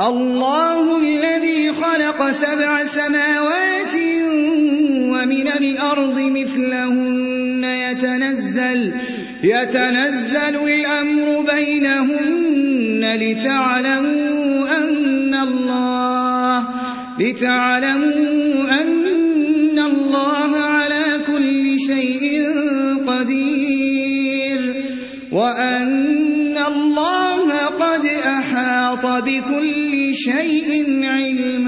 الله الذي خلق سبع سماوات ومن الأرض مثلهن يتنزل يتنزل الأمر بينهن لتعلموا أن الله لتعلموا أن الله على كل شيء قدير وأن الله قد أحاط بكل شيء علما